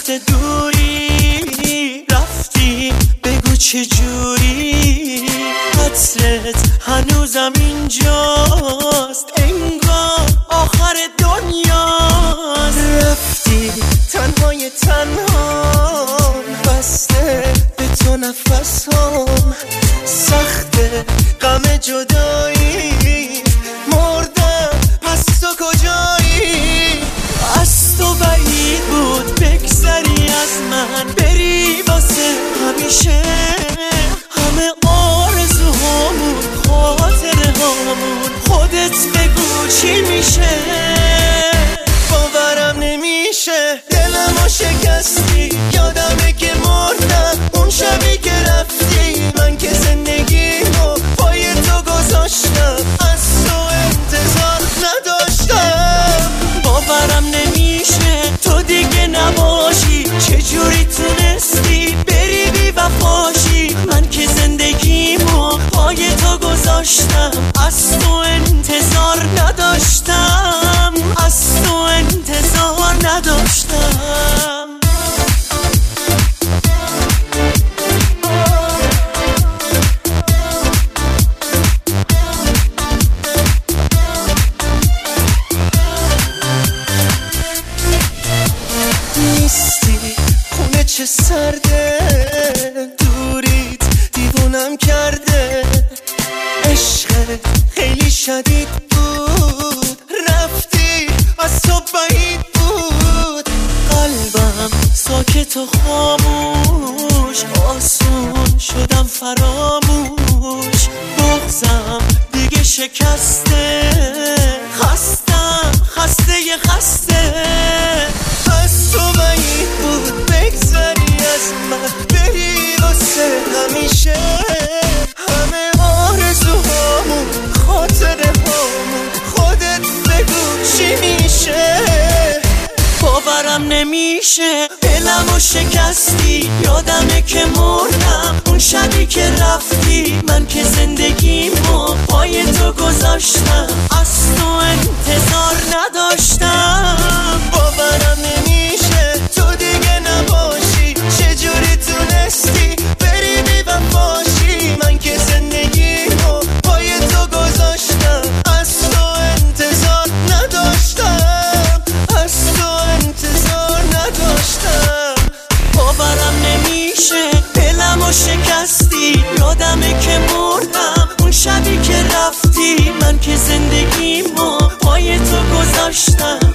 وقت دوری رفتی؟ بگو چجوری حسرت هنوزم اینجاست. انگار آخر دنیاست. رفتی تنهای تنها بسته به تو نفسم سخته غم جدایی. واسه همیشه. همه آرزوهامون خاطره هامون. خودت بگو چی میشه. باورم نمیشه. دلمو شکستی. یادمه که مردم. اون شبی که تو گذاشتم از تو انتظار نداشتم. از تو انتظار نداشتم. چه سرده؟ دوریت دیوونم کرده. شدید بود رفتی از تو بعید بود. قلبم ساکت و خاموش آسون شدم فراموش. بغزم دیگه شکسته خستم خسته خسته. از تو باورم نمیشه دلمو شکستی یادمه که مردم. اون شبی که رفتی من که زندگیمو پای تو گذاشتم. از تو انتظار نداشتم. زندگیمو